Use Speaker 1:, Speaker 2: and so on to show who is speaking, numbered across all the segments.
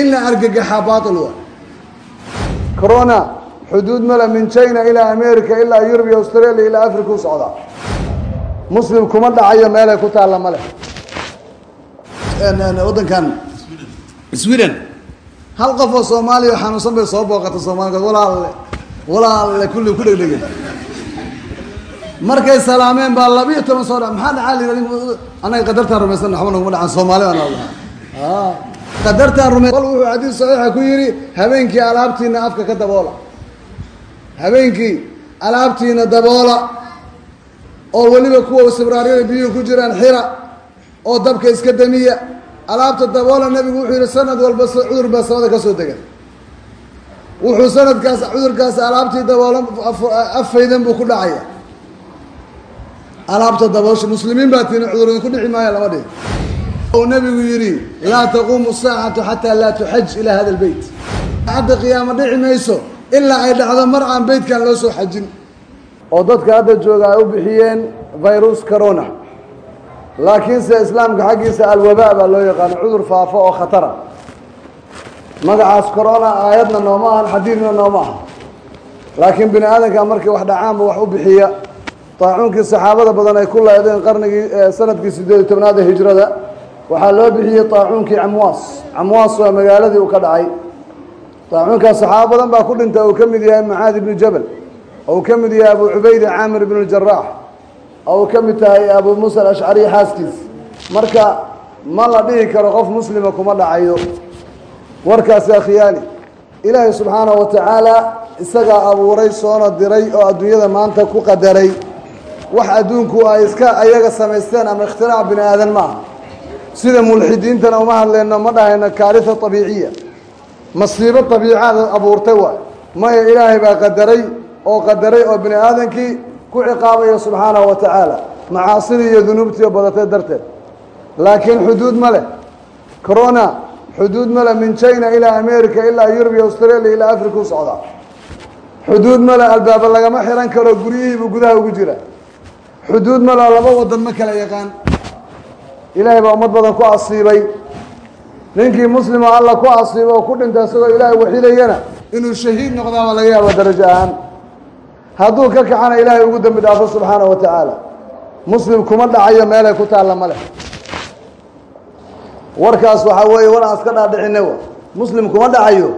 Speaker 1: in la argagaxaa baatil waa corona xuduud male min china ilaa america ilaa yurub iyo australia ilaa africa u socdaa muslim kuma dhacayo meelay ku taalla male waddankan. Sweden. Hal qof oo soomaaliya oo xanuunsan bay soo booqata soomaalika walaalle walaalle kulli ku dhegdhegen markay salaameen baa labiiyo toban soo dha. Maxaa dhacaa yidhahda annaga qadartaan rumaysan? Waxba naguma dhacan soomaali baan qadartaan rumay bal wuxuu xadiis saxiixa ku yidhi habeenkii alaabtiina afka ka daboola. Habeenkii alaabtiina daboola oo weliba kuwa sibraaryada biyuhu ku jiraan xira oo dabka iska damiya. Alaabta daboola nebigu wuxuu yihi sanad walba cudur baa samada ka soo dega wuxuu sanadkaas cudurkaas alaabtii daboola afaydan buu ku dhacaya. Alaabta daboosha muslimiin baa tiini cudur idinku dhici maayo lama dhihi u nebigu yidhi laa taquumu saacatu xataa laa tuxaj ilaa hada lbeyt hadda qiyaamo dhici mayso ilaa ay dhacdo mar aan beytkan loo soo xajin. Oo dadka hadda jooga ay u bixiyeen virus corona. Laakiinse islaamka xaggiisa alwabaa baa loo yaqaano cudur faafo oo khatara. Magacaas corona aayadna nooma ahan xadiidna nooma aha laakiin bini aadanka markii wax dhacaanba wax u bixiya. Taacuunkii saxaabada badan ay ku laydeen qarnigii sannadkii sideed iyo tobnaada hijrada waxaa loo bixiyey taacuunkii camwaas camwaas waa magaaladii uu ka dhacay. Taacuunkaas saxaabo badan baa ku dhintay uu ka mid yahay macaad ibnu jabal ou ka mid yahay abu cubayda caamir ibnu ljaraax ou ka mid tahay abu muusa alashcari xaaskiis. Marka ma la dhihi karo qof muslima kuma dhacayo. Warkaasi akhiyaali ilaahay subxaanahu wa tacaala isagaa abuuray soona diray oo adduunyada maanta ku qadaray. Wax adduunku ay iska ayaga samaysteen ama ikhtiraac bini aadan ma aha sida mulxidiintana uma hadleyno ma dhahayno kaarisa abiiciya masiibo abiicaada abuurtay waay maya ilaahay baa qadaray oo qadaray oo bini aadankii ku ciqaabaya subxaanahu wa tacaala. Macaasidii iyo dunuubtii oo badatay darteed. Laakiin xuduud ma leh. Corona xuduud ma leh min china ilaa america ilaa yurub iyo australia ilaa africa u socdaa. Xuduud ma leh albaaba lagama xihan karo guryihiibuu gudaha ugu jira. Xuduud ma leh laba wadan ma kala yaqaan ilaahay baa ummad badan ku asiibay ninkii muslima alla ku asiiba oo ku dhinta isagoo ilaahay waxidayana inuu shahiid noqdaaba laga yaaba darajo ahaan. Hadduu ka kacana ilaahay ugu dembi dhaafo subxaanahu wa tacaala muslim kuma dhacayo meelay ku taalla ma leh. Warkaas waxaa weeye war aan iska dhaadhicine w muslim kuma dhacayo.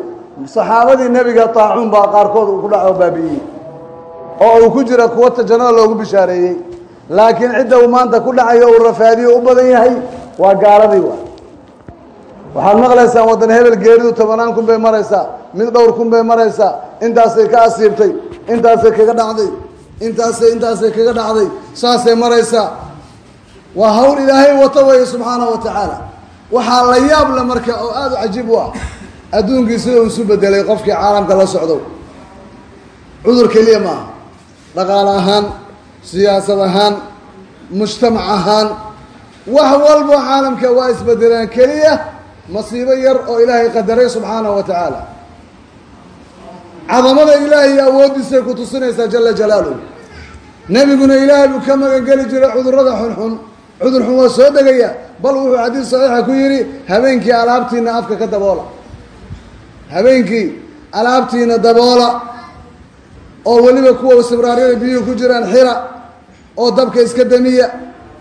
Speaker 1: Saxaabadii nebiga taacuun baa qaarkood uu ku dhaco baabi'iyey. Oo uu ku jira kuwa jannada loogu bishaareeyey laakiin cidda uu maanta ku dhacayo uu rafaadiyo u badan yahay waa gaaladii wa waxaad maqlaysaan waddan hebel geeridu tobanaan kun bay maraysaa mid dhowr kun bay maraysaa intaasay ka asiibtay intaasay kaga dhacday intaasay intaasay kaga dhacday saasay maraysaa. Waa hawl ilaahay wato weeye subxaanahu wa tacaala. Waxaa la yaab le marka oo aada u cajiib u ah adduunkii sida uu isu bedelay qofkii caalamka la socdo. Cudur keliya ma aha dhaqaale ahaan siyaasad ahaan mujtamac ahaan wax walbo caalamka waa isbedeleen keliya masiibo yar oo ilaahay qadaray subxaanahu wa tacaala cadamada ilaahay iyo awooddiisay ku tusinaysaa jala jalaaluhu. Nebiguna ilaahay buu ka magangeli jiray cudurrada xunxun cudur xun waa soo degaya bal wuxuu xadiis saxiixa ku yidhi habeenkii alaabtiina afka ka daboola. Habeenkii alaabtiina daboola oo weliba kuwa sibraaryada biyuhu ku jiraan xira oo dabka iska damiya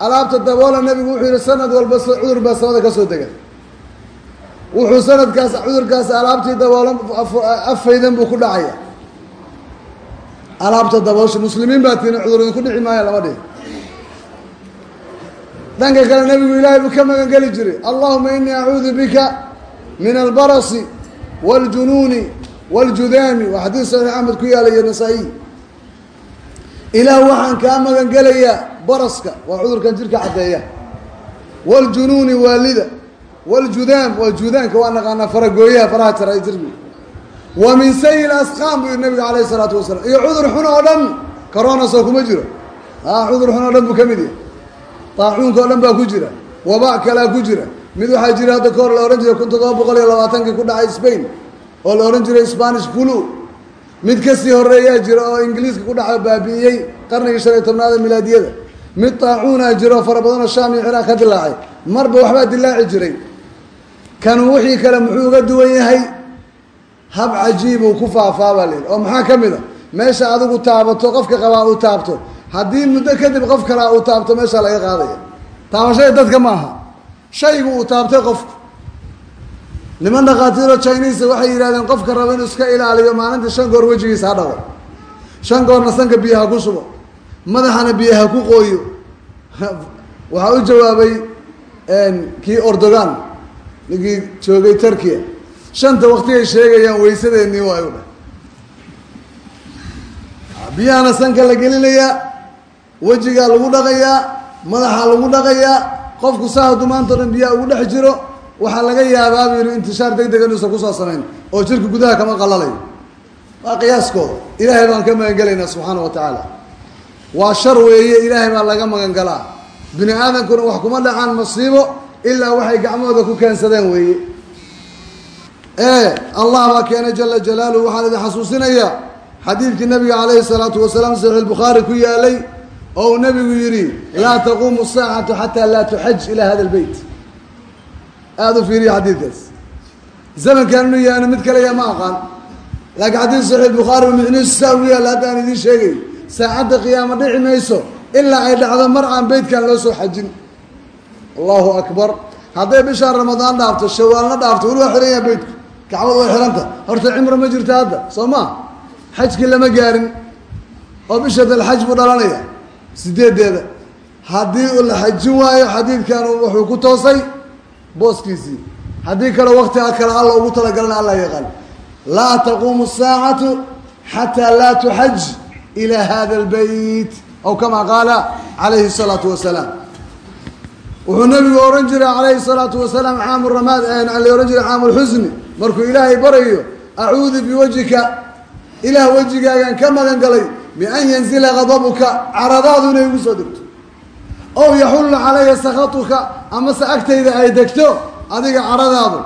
Speaker 1: alaabta daboola nebigu wuxuu yihi sanad walba cudur baa samada ka soo dega wuxuu sanadkaas cudurkaas alaabtii daboola afaydan buu ku dhacaya. Alaabta daboosha muslimiin baa tiini cudur idinku dhici maayo lama dhihi. Dhanka kale nebigu ilaahay buu ka magan geli jiray. Allahuma inii acuudu bika min albarasi wاljunuuni wاljudaami waa xadiis saxiix axmed ku yaalla iyo nasaa-iy ilaah waxaan kaa magan gelayaa baraska waa cudurkan jirka caddeeya wاljunuuni waalida wاljudaam waa judaanka waa naqaanaa faragooyaha faraha jara jirki wa min sayi asqaam buu yihi nabiga alayh الsalaatu wasalaam iyo cudur xun oo dhan corona soo kuma jiro a cudur xun oo dhan buu ka mid yahay taacuunka oo dhan baa ku jira waba kalaa ku jira mid waxaa jira hadda kahor la ohan jiray kun toddoba boqol iyo labaatankii ku dhacay spain oo la ohan jiray spanish fulu mid ka sii horeeyaa jira oo ingiliiska ku dhaca baabi'iyey qarnigii shan iyo tobnaada milaadiyada. Mid taacuunaa jira oo fara badan oo shaam iyo ciraaq ka dilaacay marba waxbaa dilaaci jiray. Kanu wixii kale muxuu uga duwan yahay? Hab cajiibuu ku faafaa baa layidhi oo maxaa ka mid a meesha adigu taabato qofka qabaa uu taabto. Haddii muddo kadib qof kalea uu taabto meeshaa laga qaadaya. Taabashada dadka ma aha shaygu uu taabtay qofku niman dhakhaatiiro chinisa waxay yidhahdeen qofka raba inuu iska ilaaliyo maalinta shan goor wejigiisa ha dhaqo shan goorna sanka biyaha ku shubo madaxana biyaha ku qooyo. Waxaa u jawaabay kii ordogan ninkii joogay turkiya shanta waktigay sheegayaan waysadeennii waa u dhah biyahana sanka la gelinayaa wejigaa lagu dhaqayaa madaxaa lagu dhaqayaa qofku saa hadduu maanta o dhan biyaha ugu dhex jiro waxaa laga yaabaa buu yihi intishaar deg deg inuusan ku soo samayn oo jirka gudaha kama qalalayo waa qiyaaskooda ilaahay baan ka magangelaynaa subxaana wa tacaala. Waa shar weeye ilaahay baa laga magangalaa bini aadamkuna wax kuma dhacaan masiibo ilaa waxay gacmahooda ku keensadeen weeye. Ee allah baa keenay jala jalaaluhu waxaan idin xasuusinayaa xadiidkii nabiga calayhi salaatu wasalaam saxiix lbukhaari ku yaalay oo uu nabigu yidhi laa taquumu saacatu xataa laa tuxaj ilaa hada lbeyt aada u fiiriya xadiidkaas. Zamankan inu yaana mid kale yaa ma aqaan. Laakiin xadiid saxiix bukhaari micnihiisu saa ugu yaalla hadda aan idiin sheegay. Saacadda qiyaamo dhici mayso ilaa ay dhacdo mar aan beytkan loo soo xajin. Allahu akbar. Hadday bishaan ramadaan dhaafto shawaalna dhaafto weli waa xihan yaha beytku kacbadu way xihanta horta cimro ma jirta hadda soo ma? Xajkii lama gaarin. Oo bisha dalxaj buu dhalanaya sideedeeda haddii uu la xajin waayo xadiidkan wuxuu ku toosay booskiisii haddii kale waktiga kale alla ugu talagalana alla yaqaan. Laa taquumu saacatu xataa laa tuxaj ilaa hada lbeyt aw kama qaala calayhi salaatu wasalaam. Wuxuu nabigu ohan jiray calayhi salaatu wasalaam caamu ramaad la ohan jiray caamu lxusni markuu ilaahay barayo acuudu biwajhika. Ilaah wejigaagan ka magan galay bian yanzila gadabuka. Caradaadu inay igu soo degto ow yaxulla calaya sakatuka amase agtayda ay degto adiga caradaadu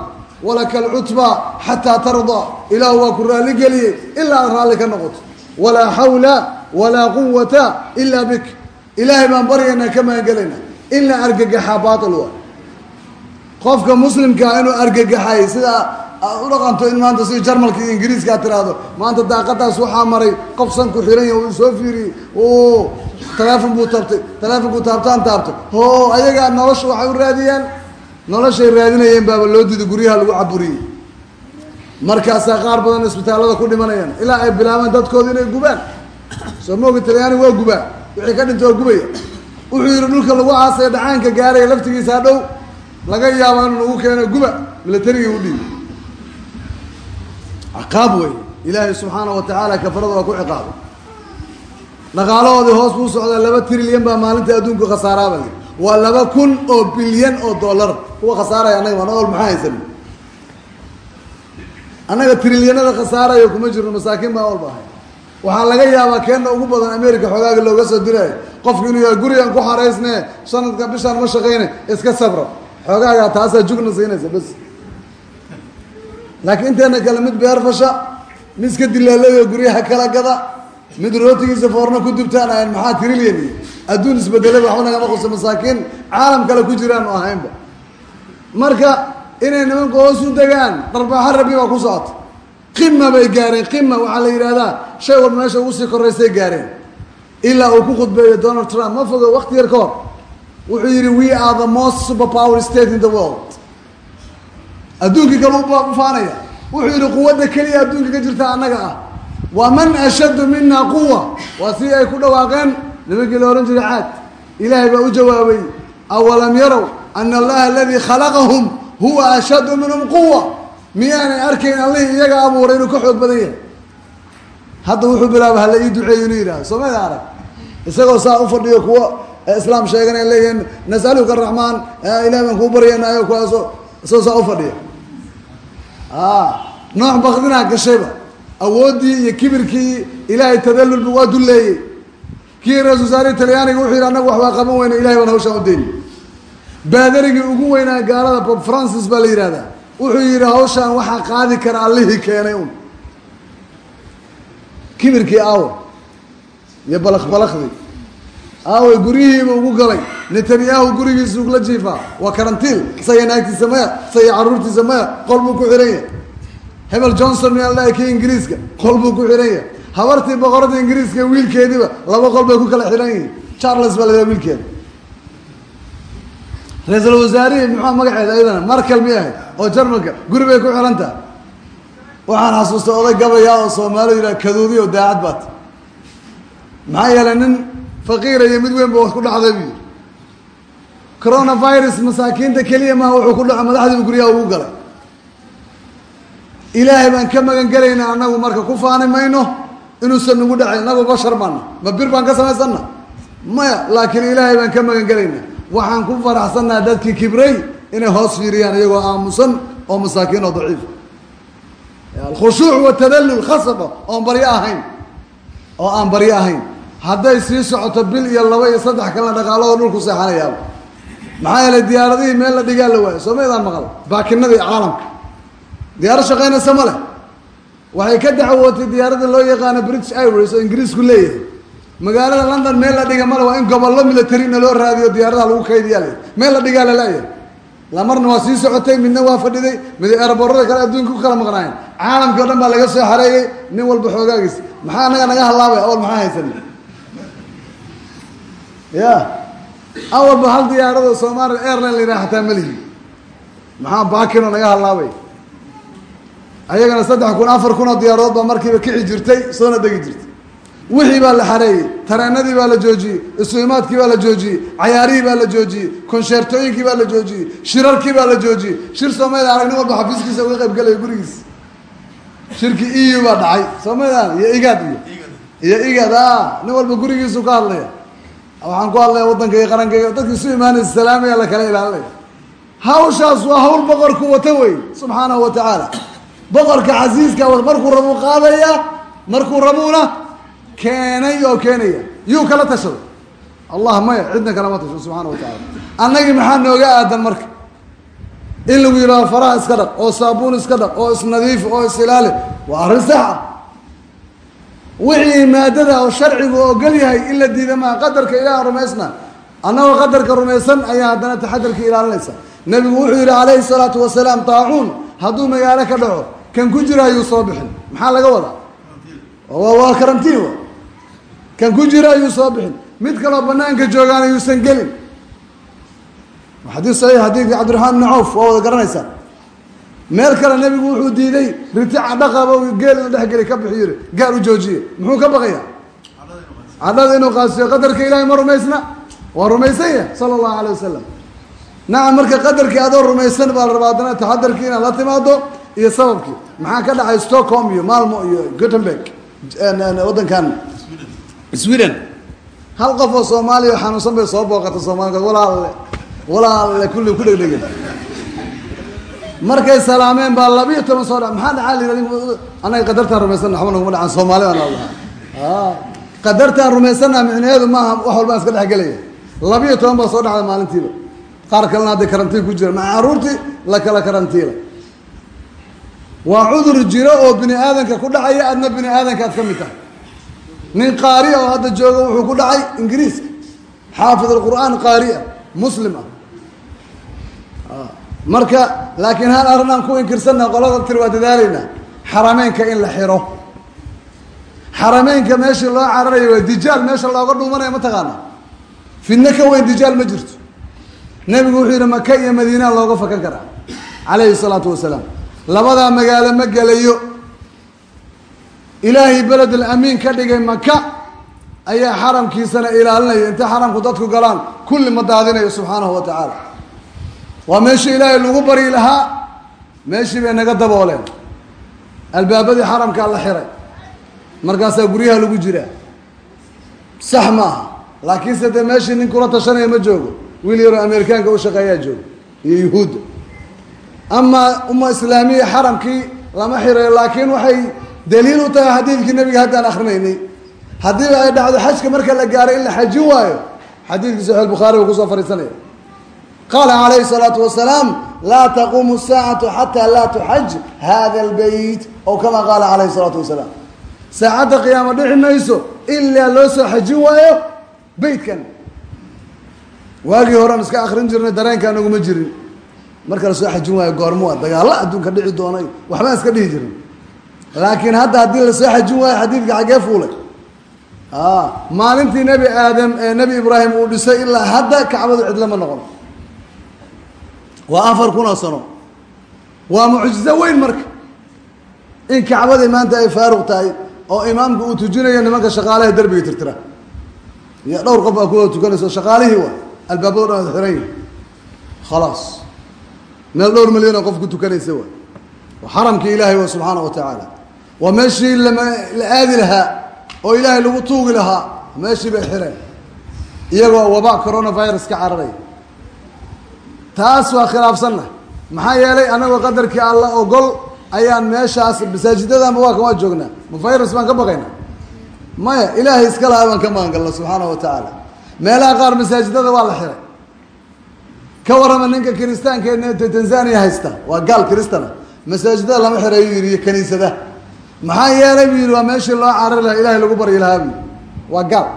Speaker 1: walaka alcutba xataa tardaa ilaah waa ku raalli geliyey ilaa aad raalli ka noqoto. Walaa xawla walaa quwata ilaa bik. Ilaahay baan baryaynaa ka magangelaynaa in la argagaxaa baatil waa. Qofka muslimkaa inuu argagaxay sidaa aad u dhaqanto in maanta si jarmalka iyo ingiriiska aad tiraahdo. Maanta daaqadaas waxaa maray qof sanku xiran yahy uu soo fiiriyey o taleefon buu taabtay taleefonku taabtaan taabto ho ayagaa nolosha waxay u raadiyaan? Noloshay raadinayeen baaba loo diiday guryaha lagu caburiyey. Markaasaa qaar badan isbitaallada ku dhimanayaan. Ilaa ay bilaabeen dadkooda inay gubaan. Soo mooga talyaani waa gubaa wixii ka dhinta waa gubaya wuxuu yihi dhulka lagu aasaya dhacaanka gaaraya laftigiisa hadhow laga yaaba inuu nagu keeno guba. Milatarigii u dhiibi ciqaab wey ilaahay subxaana wa tacaala kafarada waa ku ciqaabay dhaqaalahoodii hoos buu socdaa laba trilyan baa maalinta adduunku khasaaraaba waa laba kun oo bilyan oo dollar. Kuwa khasaaraya annaga maa nool maxaa haysan? Annaga trilyanada khasaaraya kuma jirno masaakiin baa walba ahay. Waxaa laga yaabaa keena ugu badan america xoogaaga looga soo diraayo. Qofku inuu yahay gurigan ku xaraysne sanadka bishaan ma shaqayne iska sabra xoogaaga taasaa jugna siinaysa bas laakiin inteena kale mid beer fasha mid iska dilaalayo guryaha kala gada mid rootigiisa foorno ku dubtaan ahayn maxaa trilyan iyo adduun isbedelay waxba nagama qusa masaakiin caalam kale ku jiraan u ahaynba. Marka inay nimanku hoos u degaan dharbaaxa rabbi baa ku socota. Qima bay gaareen qima waxaa la yidhahdaa shay walba meesha ugu sii koraysay gaareen. Ilaa uu ku khudbeeyo donald trump. Ma fogo wakti yar ka hor wuxuu yihi we are the most super power state in the world adduunkii kale u faanaya wuxuu yihi quwadda keliya adduunka ka jirta annaga ah. Wa man ashaddu mina quwa waa si ay ku dhawaaqeen nimankii la ohan jiray caad. Ilaahay baa u jawaabay awalam yarow ana allaha aladii khalaqahum huwa ashaddu minhum quwa miyaanay arkayn allihii iyaga abuuray inuu ka xoog badan yahay. Hadda wuxuu bilaaba hala ii duceeyo inuu yidhahdo soomada arag isagoo saa ufadhiyo kuwa islaam sheeganay leeyihiin nasaluka araxmaan ilahi baan kuu baryanayo kuwaaso. Isagoo saa ufadhiya nooc bakdinaa gashayba awooddii iyo kibirkii ilaahay tadalulba waa dulleeyey. Kii ra'isul wasaarihii talyaaniga wuxuu yidhi annagu waxbaa qaban weyna ilahay baan hawshaan u dayni baadarigii ugu weynaa gaalada bob francis baa la yidhahdaa wuxuu yidhi hawshaan waxaa qaadi kara allihii keenay un kibirkii aawo iyo balak balakdii aaway guryihiiba ugu galay. Netanyahu gurigiisa ugla jiifaa. Waa karantiil. Isaga naagtiisa maya isaga caruurtiisa maya qol buu ku xihan yahay. Hebel johnson miyaa la kii ingiriiska? Qol buu ku xihan yahay. Habartii boqorada ingiriiska wiilkeediiba laba qol bay ku kala xidhan yihiin. Charles baa ladaa wiilkeeda ra'iisul wasaarihii muxua magaceeda iyadana markel mi ahayd oo jarmalka. Guri bay ku xihan taha waxaan xasuustay oday gabayaa oo soomaalidu yidhaha kaduudi oo daacad baat maxaa yeelay nin faqiira iyo mid weyn ba ku dhacday buu yidhi. Coronavirus masaakiinta keliya maha wuxuu ku dhaco madaxdiiba guryaha ugu galay. Ilaahay baan ka magan gelaynaa annagu marka ku faani mayno inuusan nagu dhacay inagu bashar baana ma bir baan ka samaysanna maya laakiin ilaahay baan ka magan gelaynaa waxaan ku faraxsannaha dadkii kibray inay hoos fiiriyaan iyagoo aamusan oo masaakiin oo daciif alkhushuuc watadallul khasaba oon baryo ahayn oo aan baryo ahayn hadday sii socoto bil iyo laba iyo saddex kalena dhaqaalado dhulku seexanayaaba maxaa yeelay diyaaradihii meel la dhigaa la waayo. Soo maydaan maqal? Baakinadii caalamka. Diyaaro shaqaynaysa ma leh. Waxay ka dacwootay diyaaradda loo yaqaano british airways oo ingiriisku leeyahay. Magaalada london meel la dhiga male waa in gobollo militarina loo raadiyo diyaaradaha lagu kaydiyaa le meel la dhigaa la leeyahay lamarna waa sii socotay midna waa fadhiday. Mid eeraboorada kale adduunka ku kala maqnaayeen. Caalamkii o dhan baa laga soo xareeyey nin walba xoogaagiis maxaa anaga naga hallaabay awal maxaa haysana ya. Awalba hal diyaarado somalia airline la yidhaha xataa malihi maxaa baakino naga hallaabay? Ayagana saddex kun afar kun oo diyaaradood baa markiiba kici jirtay soona degi jirtay. Wixii baa la xareeyey tareenadii baa la joojiyey isuimaadkii baa la joojiyey cayaarihii baa la joojiyey konsheertooyinkii baa la joojiyey shirarkii baa la joojiyey. Shir soomayda arag nin walba xafiiskiisa uga qayb galaya gurigiis. Shirki eu baa dhacay. Soomaydaan iyo igad iyo. Iyo igad a nin walba gurigiisu ka hadlaya waxaan ku hadlaya waddanka iyo qarankayga dadki isu imaanaysa salaamaya la kala ilaalinaya hawshaas waa hawl boqorku wata wey subxaanahu wa tacaala boqorka casiiska markuu rabuu qaadaya markuu rabuuna keenay oo keenaya. Yuu kala tashaday allah maya cidna kalama tasho subxaana wa tacala annagii maxaa nooga aadan marka? In lagu yidhahdo faraha iska dhaq oo saabuun iska dhaq oo isnadiif oo isilaali waa arrin sax ah wixii maadada oo sharcigu ogol yahay in la diida maa qadarka ilaah rumaysna annagoo qadarka rumaysan ayaa haddana taxadarka ilaalinaysa. Nebigu wuxuu yidhi calayhi salaatu wasalaam taacuun hadduu magaalo ka dhaco kan ku jira ayuu soo bixin. Maxaa laga wadaa? Waa karantiin kan ku jira ayuu soo bixin. Mid kaloo banaanka joogaan ayuusan gelin. Xadiis saxiix xadiidkii cabdiraxmaan ibni cawf waa wada garanaysaa meel kale nebigu wuxuu diiday ritica dhaqaba geel inuu dhexgeli ka bixi yiri. Gaar u joojiye muxuu ka baqaya? Cadhada inuu qaasiyo. Qadarka ilahay ma rumaysna? Waa rumaysan yahay sala allahu alay wasalam nacam marka qadarkii adoo rumaysan baa la rabaa haddana taxadarkii inaad la timaado iyo sababkii. Maxaa ka dhacay stockholm iyo malmo iyo gutenberg waddankan? Sweden. Hal qof oo soomaaliya xanuunsan bay soo booqata soomaalika walaalle walaalle kulli ku dhegdhegen markay salaameen baa labiiyo toban soo dha. Maxaa dhacaa la annaga qadartaan rumaysanna waxba naguma dhacan soomaali baan lahaa qadartaan rumaysanna micnaheedu maaha wax walbaan iska dhexgelaya labiiyo toban baa soo dhacda maalintiiba. Qaar kalena hadday karantiin ku jira maca caruurtii la kala karantiila. Waa cudur jiro oo bini aadanka ku dhacaya adna bini aadanka aad ka mid tahay. Nin qaari oo hadda jooga wuxuu ku dhacay ingiriiska. Xaafid alqur'aan qaari ah muslim ah marka laakiin hal arrin ku inkirsanna qolada tir waa dadaalaynaa xarameynka in la xiro. Xarameynka meeshii loo cararayo waa dijaal meesha looga dhuumanaya mataqaana fidno ka weyn dijaal ma jirto. Nebigu wuxuu yidhi maka iyo madiina looga fakan karaa calayhi salaatu wasalaam. Labadaa magaalo ma gelayo ilaahay beled alamiin ka dhigay maka ayaa xaramkiisana ilaalinaya. Intay xaramku dadku galaan kulli ma daadinayo subxaanahu wa tacaala waa meeshii ilaahay lagu bari lahaa meeshii bay naga dabooleen. Albaabadii xaramkaa la xiray. Markaasaa guryaha lagu jiraa. Sax ma aha. Laakiinse dee meeshii nin kula tashanaya ma joogo. Wiil yaroo amerikaanka u shaqeeyaa joogo. Iyo yuhuudda amaa umma islaamiya xaramkii lama xirayo laakiin waxay daliil u tahay xadiidkii nabiga haddaan akrinaynay haddiiba ay dhacdo xajka marka la gaaray in la xajin waayo xadiidkii saxiix bukhaari buu ku soo fariisanaya qaala calayhi salaatu wasalaam laa taquumu saacatu xataa laa tuxaj hada albeyt ow kama qaala calayhi salaatu wasalaam saacadda qiyaamo dhici mayso ilaa loo soo xajin waayo beytkan waagii horean iska akrin jirnay dareenka anaguma jirin marka la soo xajin waayo goormua dagaalla adduunka dhici doonay waxbaan iska dhihi jirin laakiin hadda haddii la soo xajin waayo xadiidka xaggee fuulay maalintii nebi aadam ee nebi ibraahim uu dhisay ilaa hadda kacbadu cidlama noqon waa afar kun oo sano. Waa mucjizo weyn marka. In kacbadii maanta ay faaruq tahay oo imaamku uu tujinayo nimanka shaqaalaha derbiga tirtira. Iyo dhowr qof baa kuwada tukanayso shaqaalihii waa albaabado dhan ad xiran yihiin khalaas. Meel dhowr milyan oo qof ku tukanaysa waa. Waa xaramkii ilaahay wa subxaana wa tacaala. Waa meeshii lama la aadi lahaa oo ilaahay lagu tuugi lahaa meeshii bay xireen. Iyagoo waba coronavirus ka cararaya taas waa khilaafsanna maxaa yeelay anagoo qadarkii alla ogol ayaan meeshaas masaajidadanba waa kan waa joognaa baan ka baqaynaa maya ilaahay iska lahaa baan ka magan galna subxaana wa tacaala. Meelaha qaar masaajidada waa la xiray. Ka warrama ninka kiristaanka ee tanzania haysta waa gaal kiristana. Masaajidada lama xiray yuu yihi kaniisada. Maxaa yeelay buu yihi waa meeshii loo carari lahaa ilahay lagu baryi lahaa buu yihi waa gaal.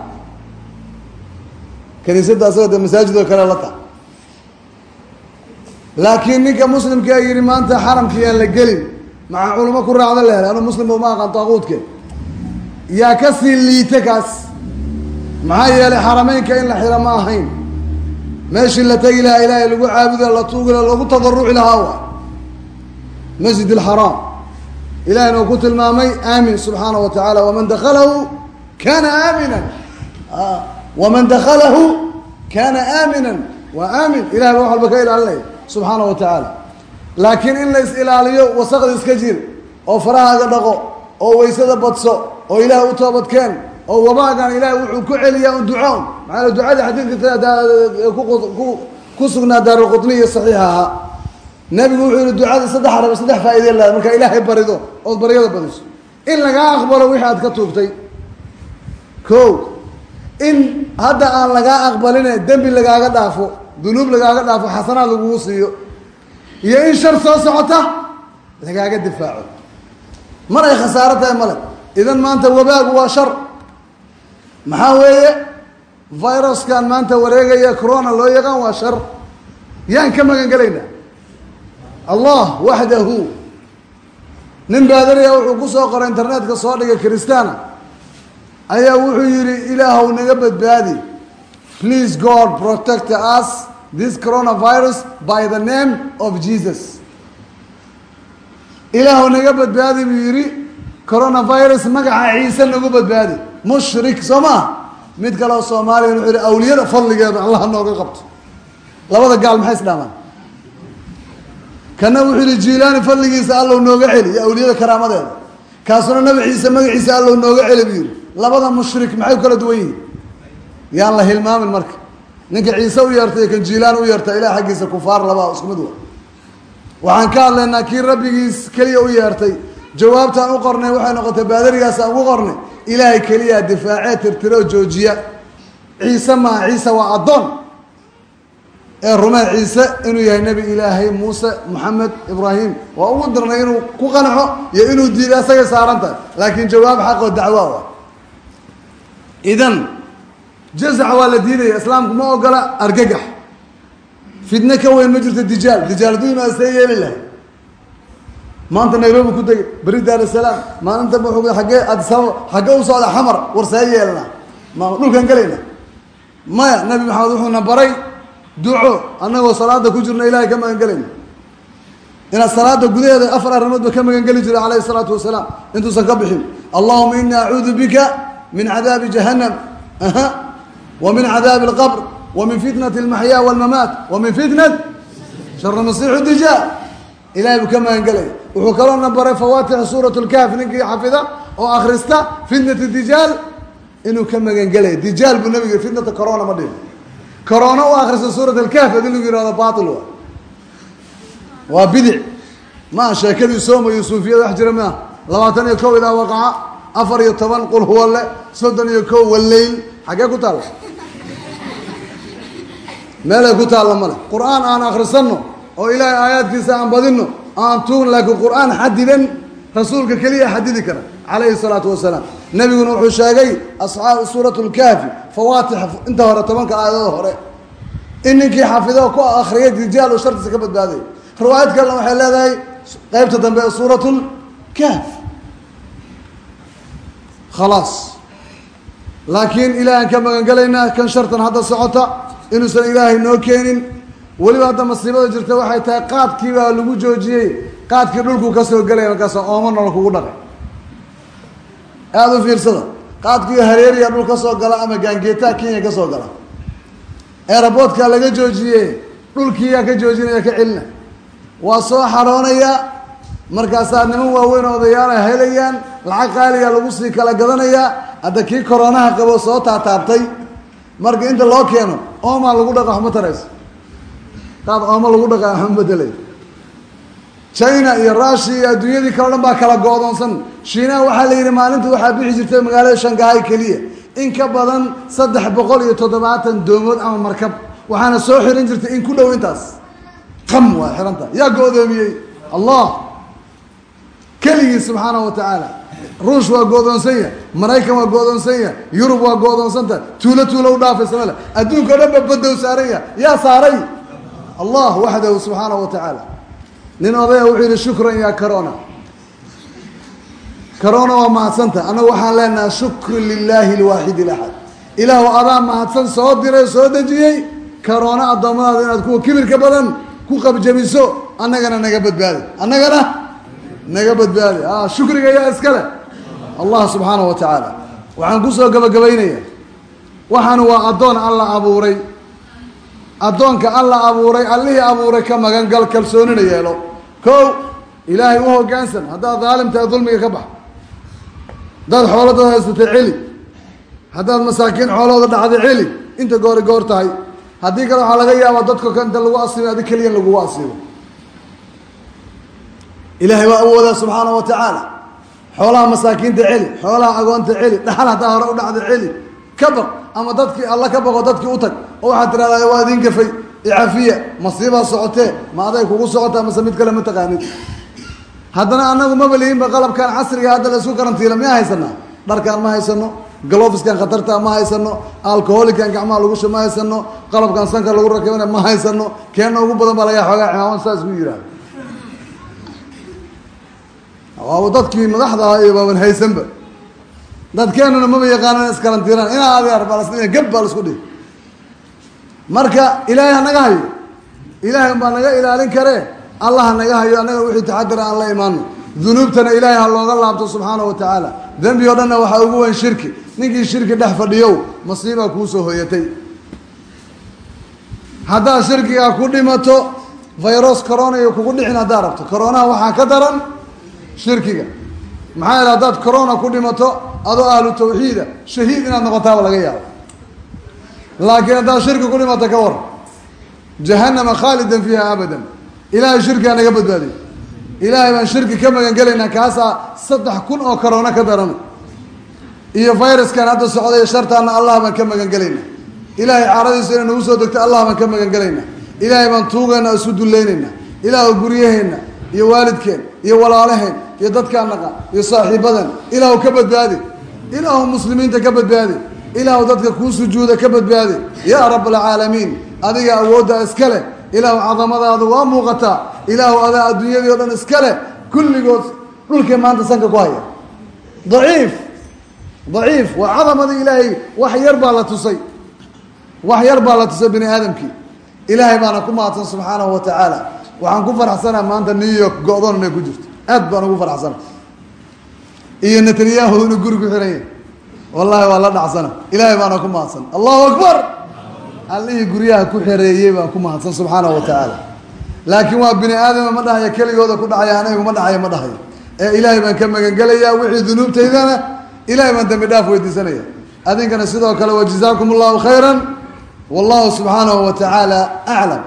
Speaker 1: Kaniisadda asagoo de masaajidoo kale la taha laakiin ninka muslimka yihi maanta xaramkii aan la gelin maxaa culamo ku raacda la helay anu muslimba uma aqaan taaquudke. Yaa ka sii liita kaas. Maxaa yeelay xarameynka in la xiro ma ahayn. Meeshii la tegi lahaa ilaahay lagu caabudo la tuugi laha lagu tadaruci lahaa waa masjid alxaraam ilahina uu ku tilmaamay aamin subxaana wa tacaala waman dakalahu kana aaminan. Waman dakalahu kana aaminan. Waa aamin. Ilahay ba wax walba ka ilaalinaya subxaana wa tacaala laakiin in la is ilaaliyo wasaqda iska jir oo farahaaga dhaqo oo waysada badso oo ilaah u toobadkeen oo wabaagan ilahay wuxuu ku celiyaa un duco un. Maxaa ducada xadiidka ku sugnaa daaruqutni iyo saxiix ahaa nebigu wuxuu yihi ducada saddex arab saddex faa'iide laada markaa ilaahay barido ood baryada badiso. In lagaa aqbalo wixii aad ka tuugtay. Ko in hadda aan lagaa aqbaline dembi lagaaga dhaafo dunuub lagaaga dhaafo xasanaad lagugu siiyo. Iyo in shar soo socota lagaaga difaaco. Mar ay khasaaro tahay male idan maanta wabaagu waa shar. Maxaa weeye? Viruskan maanta wareegaya corona loo yaqaan waa shar. Yaan ka magan gelaynaa allah waxdahu nin baadariya wuxuu ku soo qoray internetka soo dhigay christaana ayaa wuxuu yihi ilaahw naga badbaadi please god protect us this coronavirus by the name of jesus. Ilaahw naga badbaadi buu yihi coronavirus magaca ciise nagu badbaadi. Mushrik soo maa mid kale oo soomaaliya wuxuu yihi awliyada fadligeeda allah nooga qabto. Labada gaal maxay isdhaamaan kana wuxuu yihi jiilaani fadligiisa allow nooga celi iyo awliyada karaamadeeda. Kaasuna nabi ciise magaciisa allow nooga celi buu yihi labada mushrik maxay kala duwan yihiin yaan la hilmaamin marka. Ninka ciise u yeertay kan jiilaan u yeerta ilah xaggiisa kufaar labaa isku mid wa waxaan ka hadlaynaa kii rabbigiis keliya u yeertay. Jawaabtaan u qornay waxay noqotay baadarigaasaan ugu qornay ilaahay keliyaa difaacee tirtiro joojiya. Ciise maa ciise waa addoon. Ee rumee ciise inuu yahay nebi ilaahay muuse moxamed ibraahim. Waa ugu dirnay inuu ku qanco iyo inuu diiday asagay saaran tahay. Laakiin jawaab xaqoo dacwaa wa idan jazac waa la diidaya islaamku ma ogola argagax. Fitne ka weyn ma jirto dijaal. Dijaal hadduu imaada see yeeli lahay. Maanta nairobi ku degay beri daar salaam. Maalinta wuxuu xaggee adisababa xaggee u socda xamar war see yeelnaa ma dhulkan gelayna maya nabi maxamed wuxuuna baray duco annagoo salaada ku jirna ilahay ka magan inaad salaada gudaheeda afar arrimoodba ka magan geli jiray calayhi salaatu wasalaam. Intuusan ka bixin. Allahuma ini acuudu bika min cadaabi jahannam. Aha alqabr wa min fitnati almaxyaa walmamaat wa min fitnat shara masiixu dijaal ilahay buu ka magan gelaya wuxuu kaloona baray fawaatix suurat lkahf ninkii xafida oo akrista fitnat dijaal inuu ka magan gelaya dijaal buu nabiga fitnata corona ma dhihin corona u akrista suurat alkahf haddii lagu yihahdo batil wa waa bidic maa sheekadii soomayo suufiyada wax jira maa labaatan iyo kow idaa waqaca afar iyo toban qul huwa le soddon iyo kow waleyl xaggee ku taalla meelay ku taalla male. Qur'aan aan akrisano oo ilaahay aayaadkiisa aan badino aan tuugn laakiin qur'aan xadidan rasuulka keliya xadidi kara. Calayhi salaatu wasalaam nebiguna wuxuu sheegay asxaab suurat lkaafi fawaatix inta hore tobanka aayadooda hore. In ninkii xafido ku akriyay rijaal uu shartiisa ka badbaaday. Riwaayad kalena waxay leedahay qeybta dambe ee suurat lkaaf khalaas laakiin ilaahan ka magan gelaynaa kan shartan hadda socota inuusan ilaahay noo keenin. Weliba hadda masiibada jirta waxay tahay qaadkii baa lagu joojiyey. Qaadkii dhulkuu ka soo gelaya markaas oomo nolol kugu dhaqay. Aada u fiirsada. Qaadkii hareeriya dhul ka soo gala ama gaangeetaa kenya ka soo gala. Eeraboodkaa laga joojiye dhulkiiyaa ka joojinaya ka celina. Waa soo xaroonaya markaasaa niman waaweyn oo odayaala helayaan lacag qaaliga lagu sii kala gadanayaa hadda kii koroonaha qabo soo taataabtay marka inta loo keeno oomaa lagu dhaqa waxma tarayso. Qaad ooma lagu dhaqa waxma bedelay. China iyo rushia iyo adduunyadii kale dhan baa kala go-doonsan. Shiinaha waxaa la yidhi maalinta waxaa bixi jirtay magaalada shangahay keliya. In ka badan saddex boqol iyo toddobaatan doomood ama markab. Waxaana soo xiran jirtay in ku dhow intaas. Qam waa xiranta yaa go-doomiyey. Allah keligii subxaana wa tacaala ruush waa go-doonsan yahay maraykan waa go-doonsan yahay yurub waa go-doonsanta tuulo tuulo u dhaafaysa male adduunka o dhan ba badow saaran yahay. Yaa saaray? Allah waxdahu subxaana wa tacaala nin odaya wuxuu yihi shukran ya corona. Corona waa mahadsanta annagu waxaan leenaha shukru lilahi lwaaxid ilaxad ilaahu adaa mahadsan soo diray soo dejiyey. Corona addoommadaada inaad kuwa kibirka badan ku qabjabiso annagana naga badbaadi annagana naga badbaadi. A shukriga yaa iskale allah subxaanahu wa tacaala waxaan ku soo gabagabaynaya. Waxaan waa addoon alla abuuray. Addoonka alla abuuray allihii abuuray ka magan gal kalsoonina yeelo. Ko ilaahay u hoggaansan. Haddaad daalim tahay dulmiga ka bax haddaad xooladaad haysatay celi haddaad masaakiin xoolahooda dhacday celi inta goori goor tahay. Haddii kale waxaa laga yaabaa dadka ka inta lagu asiibay adi keliya in lagugu asiibo ilaahay waa awoodaa subxaana wa tacaala xoolaha masaakiinta celi xoolaha agoonta celi dhaxal haddaa hore u dhacda celi ka baq ama dadkii alla ka baqo dadkii u tag oo waxaad tirahdaa waa idin gafay icafiya masiibaa socotee ma aday kugu socotaa mase mid kale ma taqaanid. Haddana anagu maba lihinba qalabkan casriga hadda la isku karantiila miyaa haysanaa? Dharkaan ma haysano galofiskan khatarta ma haysano alcoholican gacmaha lagu shu ma haysano qalabkan sanka lagu rakibana ma haysano keena ugu badan baa laga xoogaa cimaaman saas ku yihahda waaba dadkii madaxda ahaa iyo baaban haysanba. Dadkeenuna maba yaqaanan iskarantiiraan inaa adeer baa las gab baa la isku dhihi. Marka ilaahay ha naga hayo. Ilaahay baa naga ilaalin karee allah ha naga hayo annaga wixii taxadira aan la imaano dunuubtana ilaahay ha looga laabto subxaana wa tacaala. Dembi oo dhanna waxaa ugu weyn shirki. Ninkii shirki dhex fadhiyow masiibaa kuusoo hoyatay. Haddaad shirkigaa ku dhimato virus corona iyo kugu dhicin haddaad rabto. Coronaha waxaa ka daran shirkiga. Maxaa yeele haddaad corona ku dhimato adoo ahlu tawxiida shahiid inaad noqotaaba laga yaabo. Laakiin haddaad shirki ku dhimato ka war jahanama khaalidan fiiha abadan. Ilaahay shirkigaa naga badbaadiy ilaahay baan shirki ka magan gelaynaa kaasaa saddex kun oo corona ka daran. Iyo viruskan hadda socday shartaana allah baan ka magan gelaynaa ilaahay caaradiisa inay nagu soo degto allah baan ka magan gelaynaa ilaahay baan tuugayna isu dulleynaynaa ilaahu guryaheenna iyo waalidkeen iyo walaalaheen iyo dadkaan naqa iyo saaxiibadan. Ilaahu ka badbaadi. Ilaahu muslimiinta ka badbaadi. Ilaahu dadka kuu sujuuda ka badbaadi. Yaa rab alcaalamiin adiga awoodda iska leh. Ilaahu cadamadaadu waa muuqataa. Ilaahu adaa adduunyadii o dhan iska leh. Kulligood dhulkii maanta sanka ku haya. Daciif. Daciif. Waa cadamadii ilaahay wax yar baa la tusay. Wax yar baa la tusay bini aadamkii. Ilaahay baana ku mahadsan subxaanahu wa tacaala waxaan ku faraxsanaa maanta new york go-doon inay ku jirto. Aad baan ugu faraxsana iyo netanyahu guri ku xiran yahay wallahi waa la dhacsana ilaahay baana ku mahadsan. Allahu akbar! Allihii guryaha ku xereeyey baan ku mahadsan subxaanahu wa tacaala laakiin waa bini aadama ma dhahaya keligooda ku dhacaya anigu ma dhacayo ma dhahayo. Ee ilaahay baan ka magangelayaa wixii dunuubtaydana ilahay baan dambi dhaaf weydiisanaya. Adinkana sidoo kale wa jazaakum allahu khayra wallahu subxaanahu wa tacaala aclam